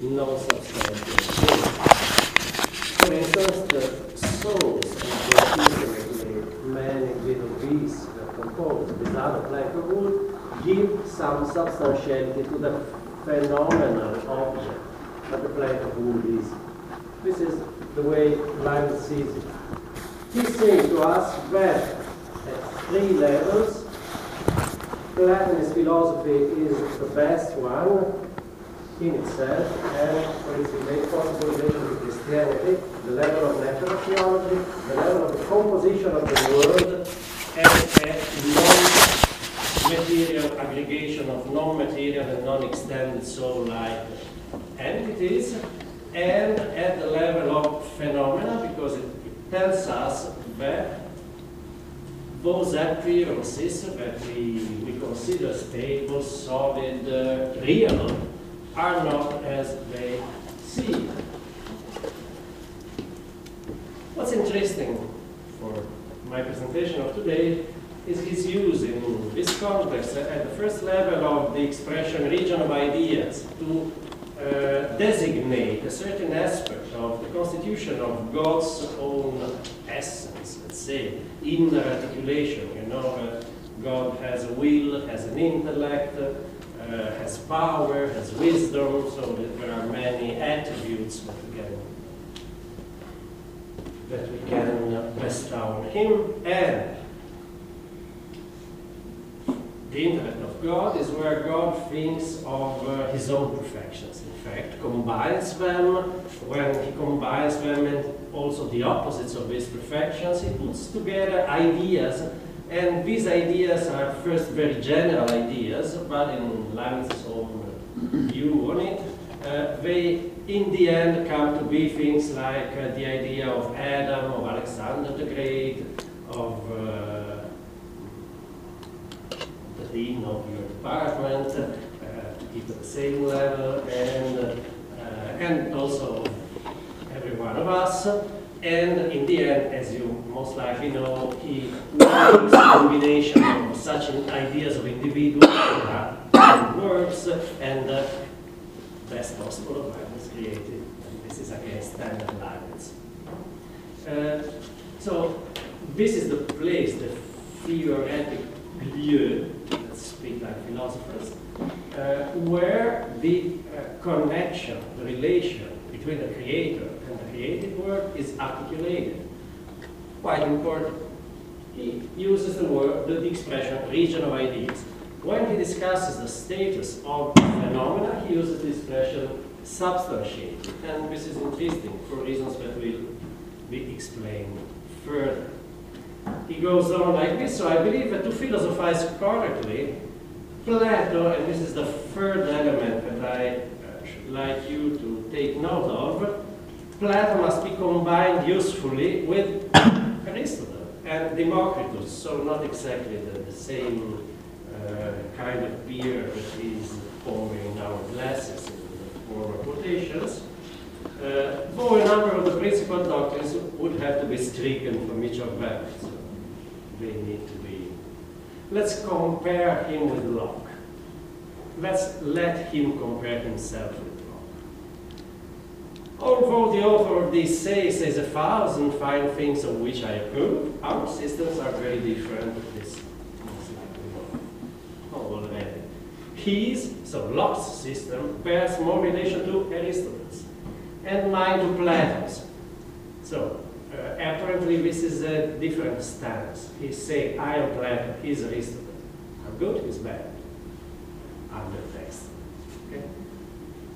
non-substantial For instance, the souls of the many little beasts that compose this other plank of wood give some substantiality to the phenomenal object that the plank of wood is. This is the way Leibniz sees it. He saying to us that at three levels, Platonist philosophy is the best one in itself and for its possible relation with Christianity, the level of natural theology, the level of the composition of the world, and a non-material aggregation of non-material and non-extended soul-like entities, and at the level of phenomena, because it, it tells us that those appearances that we, we consider stable, solid, uh, real, are not as they seem. What's interesting for my presentation of today is his use in this context at the first level of the expression region of ideas to uh, designate a certain aspect of the constitution of God's own essence, let's say, inner articulation. You know, uh, God has a will, has an intellect, has power, has wisdom, so there are many attributes that we can, that we can bestow on him. And the intellect of God is where God thinks of uh, his own perfections. In fact, combines them. When he combines them and also the opposites of his perfections, he puts together ideas. And these ideas are first very general ideas, but in Leibniz's own view on it, uh, they in the end come to be things like uh, the idea of Adam, of Alexander the Great, of uh, dean of your department uh, to keep at the same level, and, uh, and also every one of us. And in the end, as you most likely know, he makes a combination of such ideas of individuals that works and uh, best possible of Leibniz created. And this is again standard Leibniz. Uh, so this is the place, the theoretic milieu, let's speak like philosophers, uh, where the uh, connection, the relation between the creator and created work is articulated. Quite important. He uses the word, the expression region of ideas. When he discusses the status of phenomena, he uses the expression substantiated. And this is interesting for reasons that will be explained further he goes on like this. So I believe that to philosophize correctly, Plato, and this is the third element that I uh, should like you to take note of, Plato must be combined usefully with Aristotle and Democritus, so not exactly the, the same uh, kind of beer that is pouring in our glasses in the former quotations. Uh, a number of the principal doctrines would have to be stricken from each of them. So they need to be. Let's compare him with Locke. Let's let him compare himself. Although the author of this says a thousand fine things of which I approve, our systems are very different. This already. His, so Locke's system, bears more relation to Aristotle's, and mine to Plato's. So uh, apparently this is a different stance. He saying, I am Plato, he's Aristotle. How good, he's bad. Under text.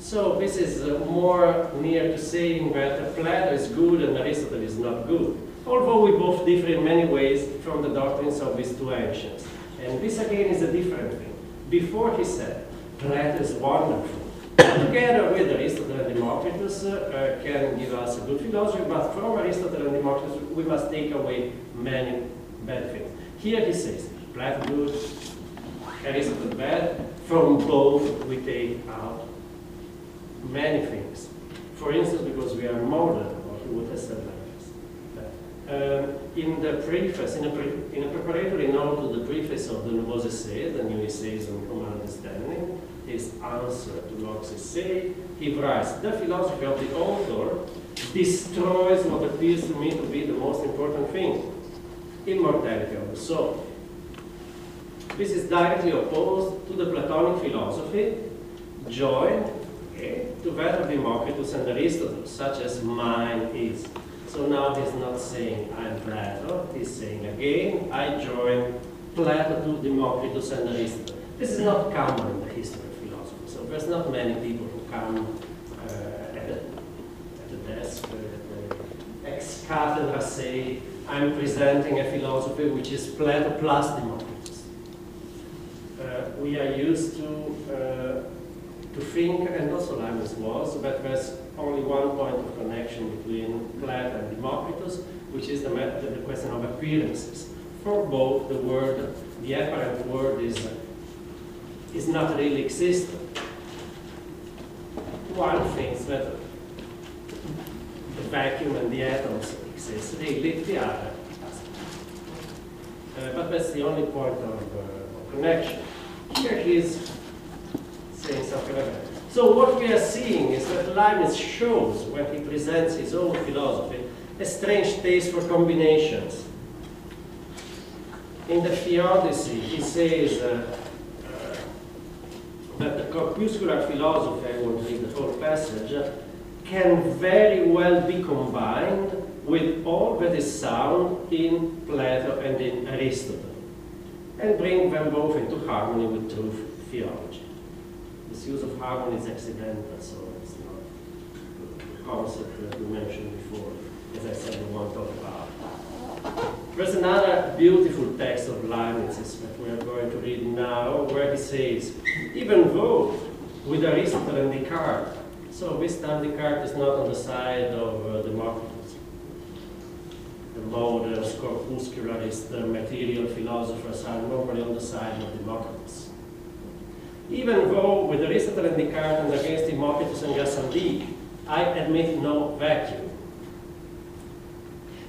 So this is uh, more near to saying that Plato is good and Aristotle is not good. Although we both differ in many ways from the doctrines of these two ancients. And this again is a different thing. Before he said, Plato is wonderful together with Aristotle and Democritus, uh, can give us a good philosophy, but from Aristotle and Democritus, we must take away many bad things. Here he says, Plato good, Aristotle bad. From both, we take out many things. For instance, because we are modern, or he would have said like this. Um, in the preface, in a, pre in a preparatory note to the preface of the Nouveaux Essais, the new essays on common understanding, his answer to Locke's essay, he writes, the philosophy of the author destroys what appears to me to be the most important thing, immortality of the soul. This is directly opposed to the Platonic philosophy, joined okay, to that of Democritus and Aristotle, such as mine is. So now he's not saying I'm Plato, he's saying again, I join Plato to Democritus and Aristotle. This is not common in the history of philosophy. So there's not many people who come uh, at, a, at a desk, uh, ex cathedra say, I'm presenting a philosophy which is Plato plus Democritus. Uh, we are used to uh, to think, and also Leibniz was, that there's only one point of connection between Plato and Democritus, which is the, method, the question of appearances. For both, the word, the apparent word is, is not really existent. One thinks that the vacuum and the atoms exist really, the other doesn't. Uh, but that's the only point of, uh, connection. Here like that. So what we are seeing is that Leibniz shows, when he presents his own philosophy, a strange taste for combinations. In the Theodicy, he says uh, uh, that the corpuscular philosophy, I won't read the whole passage, uh, can very well be combined with all that is sound in Plato and in Aristotle, and bring them both into harmony with true theology. This use of harmony is accidental, so it's not a concept that we mentioned before, as I said, we won't talk about. There's another beautiful text of Leibniz's that we are going to read now, where he says, even though with Aristotle and Descartes, so this time Descartes is not on the side of uh, Democritus. The modern corpuscularist the material philosophers are normally on the side of Democritus. Even though with Aristotle and Descartes and against Democritus and Gassendi, I admit no vacuum.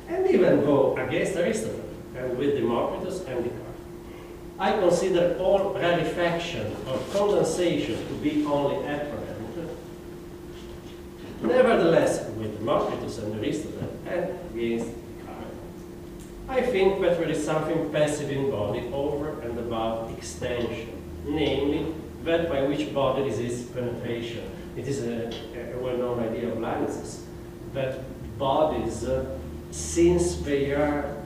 And even though against Aristotle and with Democritus and Descartes, I consider all rarefaction or condensation to be only apparent. Nevertheless, with Democritus and Aristotle and against Descartes, I think that there is something passive in body over and above extension, namely that by which body resists penetration. It is a, a well-known idea of Leibniz's, that bodies, uh, since they are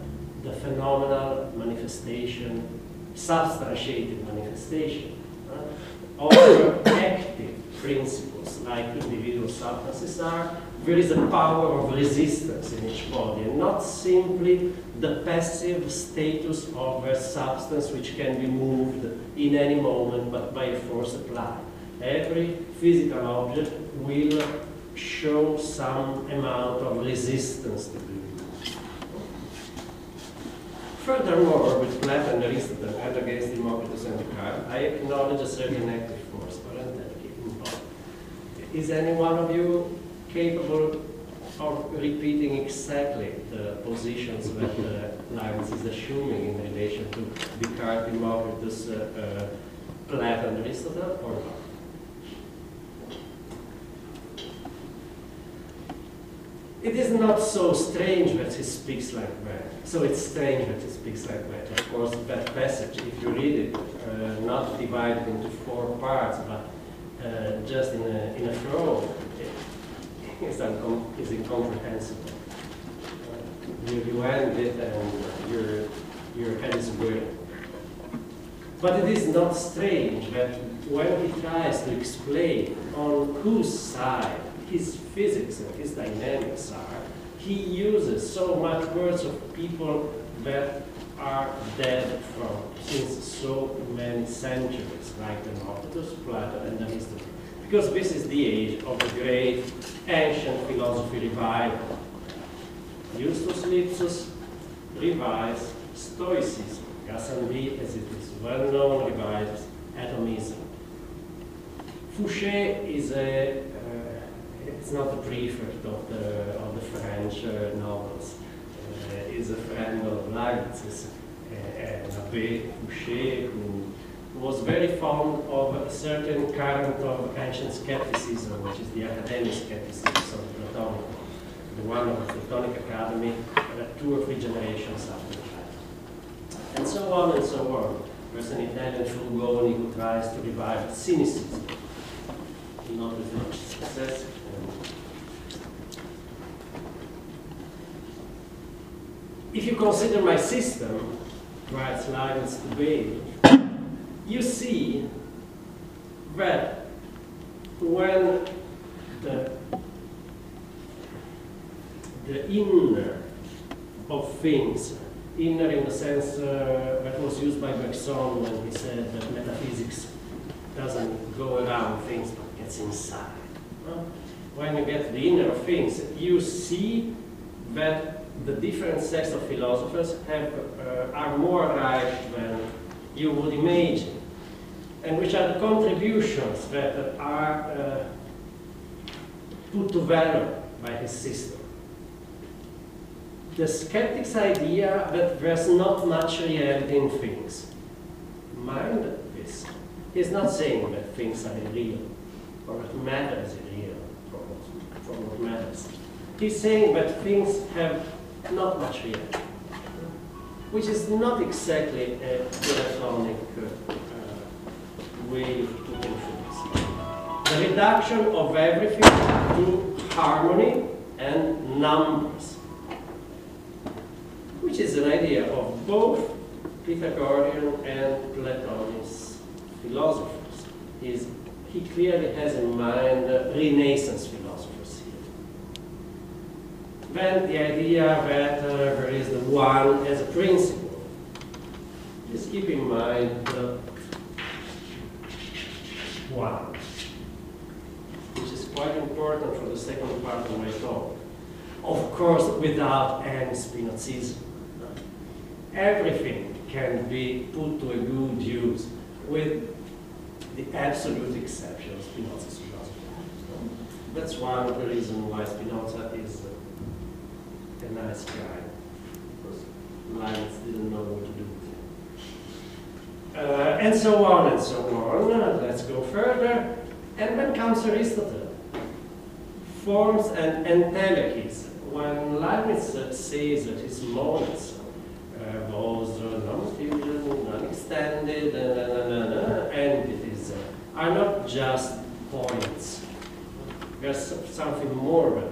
the phenomenal manifestation, substantiated manifestation uh, of active principles like individual substances are, there is a power of resistance in each body, and not simply the passive status of a substance which can be moved in any moment but by a force applied. Every physical object will show some amount of resistance to moved. Furthermore, with Plato and Aristotle and against Democritus and Descartes, I acknowledge a certain active force, parenthetic, in body. Is any one of you capable of repeating exactly the positions that uh, Leibniz is assuming in relation to Descartes, Democritus, uh, uh, Plato, and Aristotle, or not? It is not so strange that he speaks like that. So it's strange that he speaks like that. Of course, that passage, if you read it, uh, not divided into four parts, but just in a, in a flow, is, is incomprehensible. Uh, you, you end it and your, your head is whirling. But it is not strange that when he tries to explain on whose side his physics and his dynamics are, he uses so much words of people that are dead from since so many centuries, like Democritus, Plato, and the Aristotle. Because this is the age of the great ancient philosophy revival. Justus Lipsius revives Stoicism. Gassendi, as it is well known, revives atomism. Foucher is a, uh, it's not a prefect of the, of the French uh, novels, uh, is a friend of Leibniz's, uh, Abbé Foucher, who was very fond of a certain current of ancient skepticism, which is the academic skepticism of Platonic, the one of the Platonic Academy, two or three generations after that. And so on and so on. There's an Italian Fulgoni who tries to revive cynicism, not with much success. If you consider my system, writes to Bayle, you see that when the, the inner of things, inner in the sense uh, that was used by Bergson when he said that metaphysics doesn't go around things but gets inside. When you get the inner of things, you see that the different sects of philosophers have, uh, are more right than you would imagine, and which are the contributions that are uh, put to value by his system. The skeptic's idea that there's not much reality in things. Mind this. He's not saying that things are real, or that matter is real from what, matters. He's saying that things have not much reality which is not exactly a Platonic uh, uh, way putting things. The reduction of everything to harmony and numbers, which is an idea of both Pythagorean and Platonist philosophers. He's, he clearly has in mind Renaissance philosophers then the idea that uh, there is the one as a principle. Just keep in mind the one, which is quite important for the second part of my talk. Of course, without any Spinozism. Everything can be put to a good use with the absolute exception of Spinoza's philosophy. That's one of the reasons why Spinoza is a nice guy. Because Leibniz didn't know what to do with him. Uh, and so on and so on. Let's go further. And then comes Aristotle. Forms and entelechies. When Leibniz uh, says that his those uh, non-fusion, non-extended, and entities, uh, are not just points. There's something more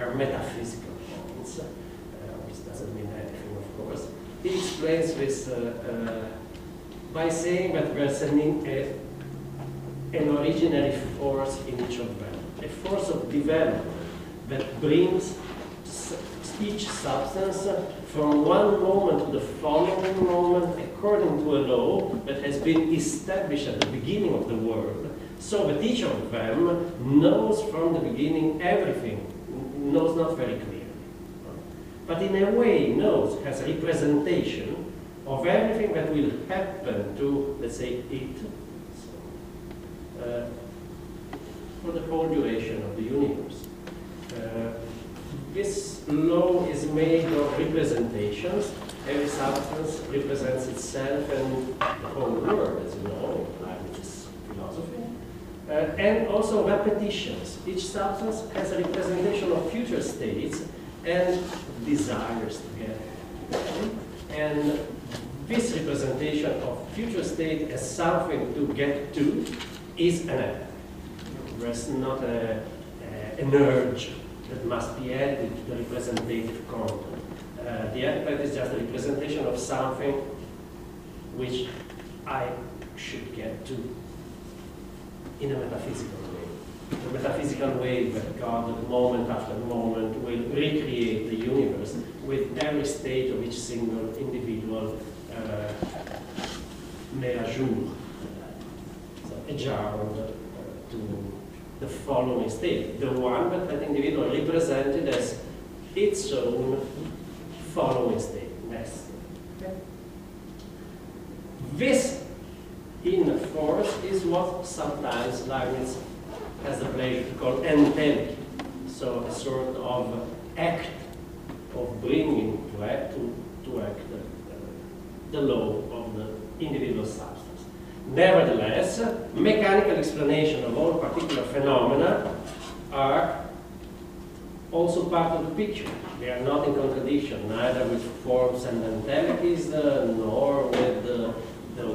are metaphysical. Points, uh, which doesn't mean anything, of course. He explains this uh, uh, by saying that there's an, a, an originary force in each of them, a force of development that brings each substance from one moment to the following moment according to a law that has been established at the beginning of the world, so that each of them knows from the beginning everything, knows not very clearly. But in a way knows, has a representation of everything that will happen to, let's say, it, so, uh, for the whole duration of the universe. Uh, this law is made of representations. Every substance represents itself and the whole world, as you know, in this philosophy. Uh, and also repetitions. Each substance has a representation of future states and desires together. And this representation of future state as something to get to is an appetite. There's not a, a, an urge that must be added to the representative content. Uh, the appetite is just a representation of something which I should get to in a metaphysical way. The metaphysical way that God, moment after moment, will recreate the universe with every state of each single individual uh, jour, so adjourned uh, to the following state, the one that that individual represented as its own following state, what sometimes Leibniz has the pleasure to call endemic. So a sort of act of bringing to act, to, to act uh, the law of the individual substance. Nevertheless, mechanical explanation of all particular phenomena are also part of the picture. They are not in contradiction, neither with forms and mentalities, uh, nor with uh,